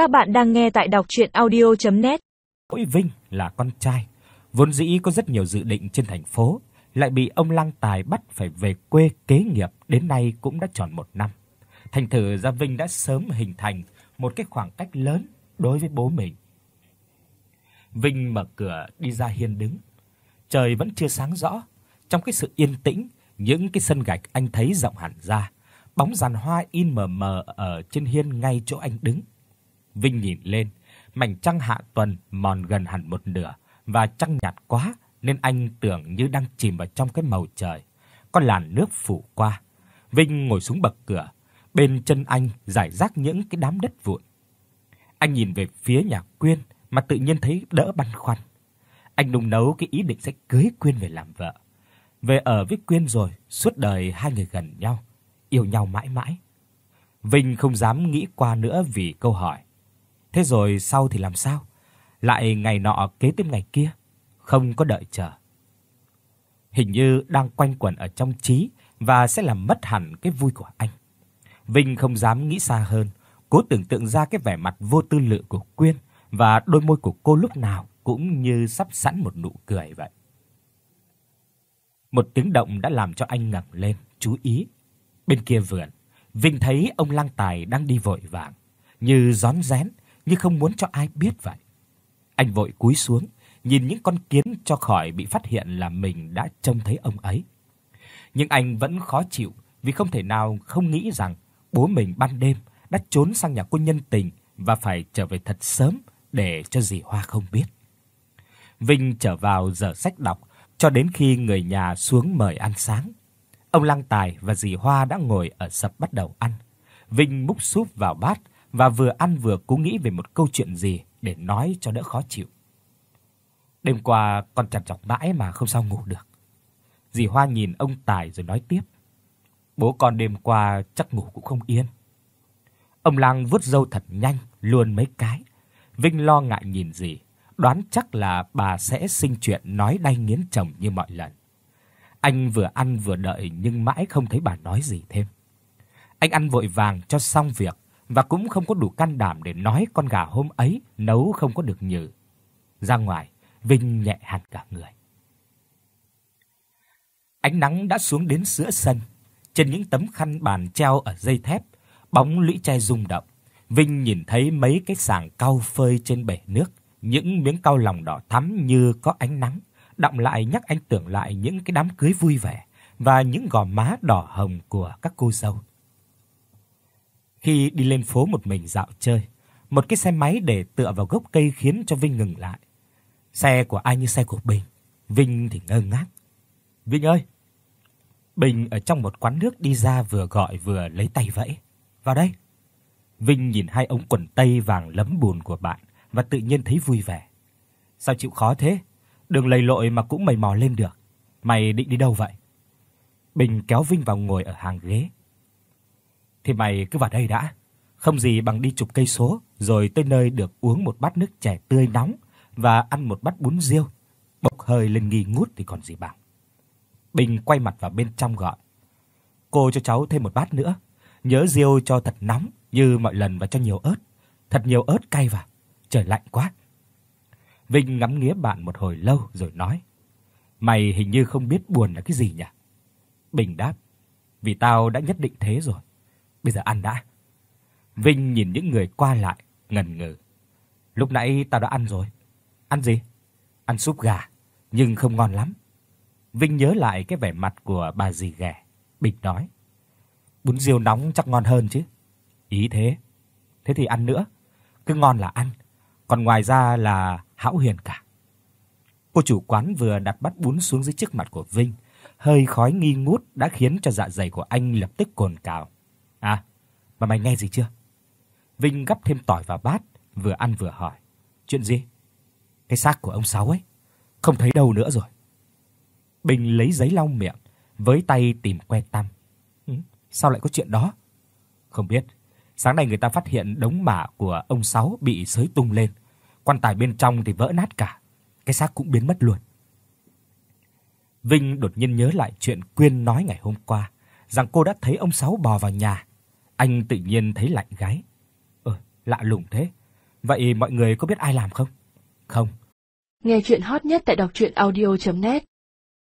Các bạn đang nghe tại đọc audio net Mỗi Vinh là con trai, vốn dĩ có rất nhiều dự định trên thành phố, lại bị ông Lăng Tài bắt phải về quê kế nghiệp, đến nay cũng đã tròn một năm. Thành thử Gia Vinh đã sớm hình thành một cái khoảng cách lớn đối với bố mình. Vinh mở cửa đi ra hiên đứng. Trời vẫn chưa sáng rõ, trong cái sự yên tĩnh, những cái sân gạch anh thấy rộng hẳn ra, bóng giàn hoa in mờ mờ ở trên hiên ngay chỗ anh đứng. Vinh nhìn lên, mảnh trăng hạ tuần mòn gần hẳn một nửa và trăng nhạt quá nên anh tưởng như đang chìm vào trong cái màu trời. Có làn nước phủ qua. Vinh ngồi xuống bậc cửa, bên chân anh rải rác những cái đám đất vụn. Anh nhìn về phía nhà Quyên mà tự nhiên thấy đỡ băn khoăn. Anh nung nấu cái ý định sẽ cưới Quyên về làm vợ. Về ở với Quyên rồi, suốt đời hai người gần nhau, yêu nhau mãi mãi. Vinh không dám nghĩ qua nữa vì câu hỏi. Thế rồi sau thì làm sao? Lại ngày nọ kế tiếp ngày kia, không có đợi chờ. Hình như đang quanh quẩn ở trong trí và sẽ làm mất hẳn cái vui của anh. Vinh không dám nghĩ xa hơn, cố tưởng tượng ra cái vẻ mặt vô tư lự của Quyên và đôi môi của cô lúc nào cũng như sắp sẵn một nụ cười vậy. Một tiếng động đã làm cho anh ngẩng lên, chú ý. Bên kia vườn, Vinh thấy ông Lăng Tài đang đi vội vàng, như rón rén, như không muốn cho ai biết vậy. Anh vội cúi xuống, nhìn những con kiến cho khỏi bị phát hiện là mình đã trông thấy ông ấy. Nhưng anh vẫn khó chịu vì không thể nào không nghĩ rằng bố mình ban đêm đã trốn sang nhà cô nhân tình và phải trở về thật sớm để cho dì Hoa không biết. Vinh trở vào giờ sách đọc cho đến khi người nhà xuống mời ăn sáng. Ông Lăng Tài và dì Hoa đã ngồi ở sập bắt đầu ăn. Vinh múc súp vào bát và vừa ăn vừa cố nghĩ về một câu chuyện gì để nói cho đỡ khó chịu. Đêm qua con chằn chọc mãi mà không sao ngủ được. Dì Hoa nhìn ông Tài rồi nói tiếp. Bố con đêm qua chắc ngủ cũng không yên. Ông lang vuốt râu thật nhanh, luôn mấy cái. Vinh lo ngại nhìn dì, đoán chắc là bà sẽ sinh chuyện nói đay nghiến chồng như mọi lần. Anh vừa ăn vừa đợi nhưng mãi không thấy bà nói gì thêm. Anh ăn vội vàng cho xong việc và cũng không có đủ can đảm để nói con gà hôm ấy nấu không có được nhừ. Ra ngoài, Vinh nhẹ hẳn cả người. Ánh nắng đã xuống đến giữa sân, trên những tấm khăn bàn treo ở dây thép, bóng lũy tre rung động. Vinh nhìn thấy mấy cái sàng cau phơi trên bể nước, những miếng cau lòng đỏ thắm như có ánh nắng, đọng lại nhắc anh tưởng lại những cái đám cưới vui vẻ và những gò má đỏ hồng của các cô dâu. Khi đi lên phố một mình dạo chơi, một cái xe máy để tựa vào gốc cây khiến cho Vinh ngừng lại. Xe của ai như xe của Bình, Vinh thì ngơ ngác. "Vinh ơi." Bình ở trong một quán nước đi ra vừa gọi vừa lấy tay vẫy. "Vào đây." Vinh nhìn hai ống quần tây vàng lấm bùn của bạn và tự nhiên thấy vui vẻ. "Sao chịu khó thế? Đường lầy lội mà cũng mày mò lên được. Mày định đi đâu vậy?" Bình kéo Vinh vào ngồi ở hàng ghế. "Thì mày cứ vào đây đã, không gì bằng đi chục cây số rồi tới nơi được uống một bát nước chè tươi nóng và ăn một bát bún riêu, bốc hơi lên nghi ngút thì còn gì bằng." Bình quay mặt vào bên trong gọi: "Cô cho cháu thêm một bát nữa, nhớ riêu cho thật nóng như mọi lần và cho nhiều ớt, thật nhiều ớt cay vào, trời lạnh quá." Vinh ngắm nghía bạn một hồi lâu rồi nói: "Mày hình như không biết buồn là cái gì nhỉ?" Bình đáp: "Vì tao đã nhất định thế rồi. Bây giờ ăn đã." Vinh nhìn những người qua lại, ngần ngừ. "Lúc nãy tao đã ăn rồi." "Ăn gì?" "Ăn súp gà, nhưng không ngon lắm." Vinh nhớ lại cái vẻ mặt của bà dì ghẻ, Bình nói: "Bún riêu nóng chắc ngon hơn chứ." "Ý thế." "Thế thì ăn nữa, cứ ngon là ăn, còn ngoài ra là hão huyền cả." Cô chủ quán vừa đặt bát bún xuống dưới trước mặt của Vinh, hơi khói nghi ngút đã khiến cho dạ dày của anh lập tức cồn cào. "À, mà mày nghe gì chưa?" Vinh gắp thêm tỏi vào bát, vừa ăn vừa hỏi. "Chuyện gì?" "Cái xác của ông Sáu ấy, không thấy đâu nữa rồi." Bình lấy giấy lau miệng, với tay tìm que tăm. "Ừ, sao lại có chuyện đó?" "Không biết. Sáng nay người ta phát hiện đống mả của ông Sáu bị xới tung lên, quan tài bên trong thì vỡ nát cả, cái xác cũng biến mất luôn." Vinh đột nhiên nhớ lại chuyện Quyên nói ngày hôm qua, rằng cô đã thấy ông Sáu bò vào nhà. Anh tự nhiên thấy lạnh gáy. Ờ, lạ lùng thế. Vậy mọi người có biết ai làm không? Không. Nghe chuyện hot nhất tại đọc audio net